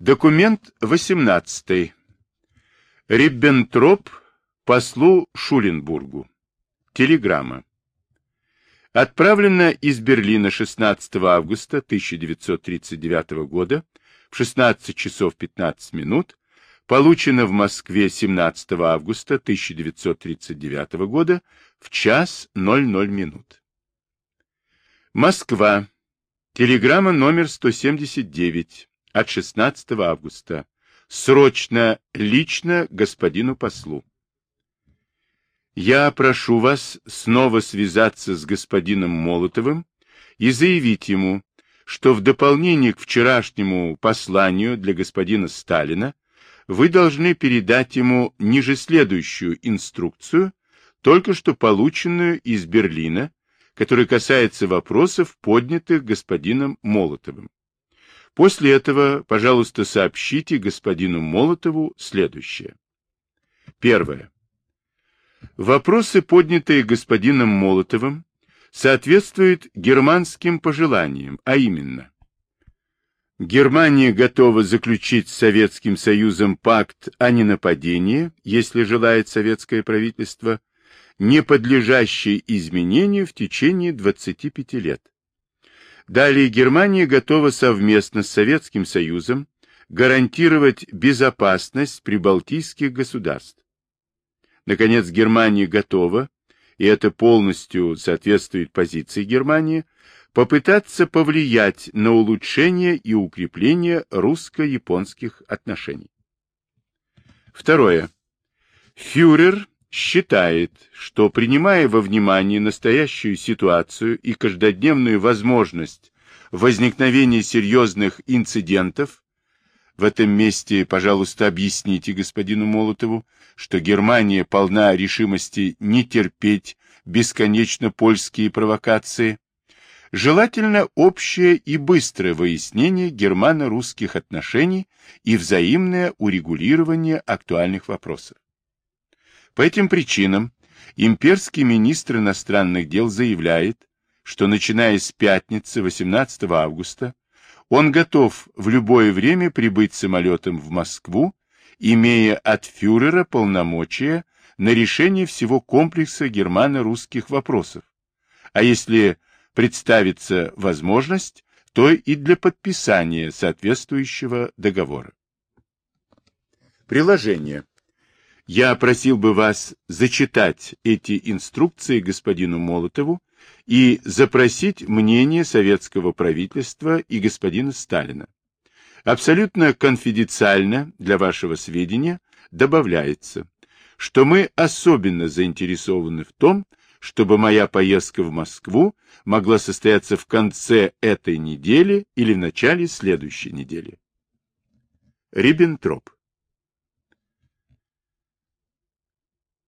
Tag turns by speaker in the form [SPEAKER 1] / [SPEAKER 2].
[SPEAKER 1] Документ 18. Риббентроп послу Шуленбургу. Телеграмма. Отправлена из Берлина 16 августа 1939 года в 16 часов 15 минут, получена в Москве 17 августа 1939 года в час 00 минут. Москва. Телеграмма номер 179 от 16 августа. Срочно, лично господину послу. Я прошу вас снова связаться с господином Молотовым и заявить ему, что в дополнение к вчерашнему посланию для господина Сталина вы должны передать ему ниже следующую инструкцию, только что полученную из Берлина, которая касается вопросов, поднятых господином Молотовым. После этого, пожалуйста, сообщите господину Молотову следующее. Первое. Вопросы, поднятые господином Молотовым, соответствуют германским пожеланиям, а именно Германия готова заключить с Советским Союзом пакт о ненападении, если желает советское правительство, не подлежащий изменению в течение 25 лет. Далее Германия готова совместно с Советским Союзом гарантировать безопасность прибалтийских государств. Наконец, Германия готова, и это полностью соответствует позиции Германии, попытаться повлиять на улучшение и укрепление русско-японских отношений. Второе. Фюрер считает, что принимая во внимание настоящую ситуацию и каждодневную возможность возникновения серьезных инцидентов, в этом месте, пожалуйста, объясните господину Молотову, что Германия полна решимости не терпеть бесконечно польские провокации, желательно общее и быстрое выяснение германо-русских отношений и взаимное урегулирование актуальных вопросов. По этим причинам имперский министр иностранных дел заявляет, что начиная с пятницы 18 августа он готов в любое время прибыть самолетом в Москву, имея от фюрера полномочия на решение всего комплекса германо-русских вопросов, а если представится возможность, то и для подписания соответствующего договора. Приложение. Я просил бы вас зачитать эти инструкции господину Молотову и запросить мнение советского правительства и господина Сталина. Абсолютно конфиденциально для вашего сведения добавляется, что мы особенно заинтересованы в том, чтобы моя поездка в Москву могла состояться в конце этой недели или в начале следующей недели. Риббентроп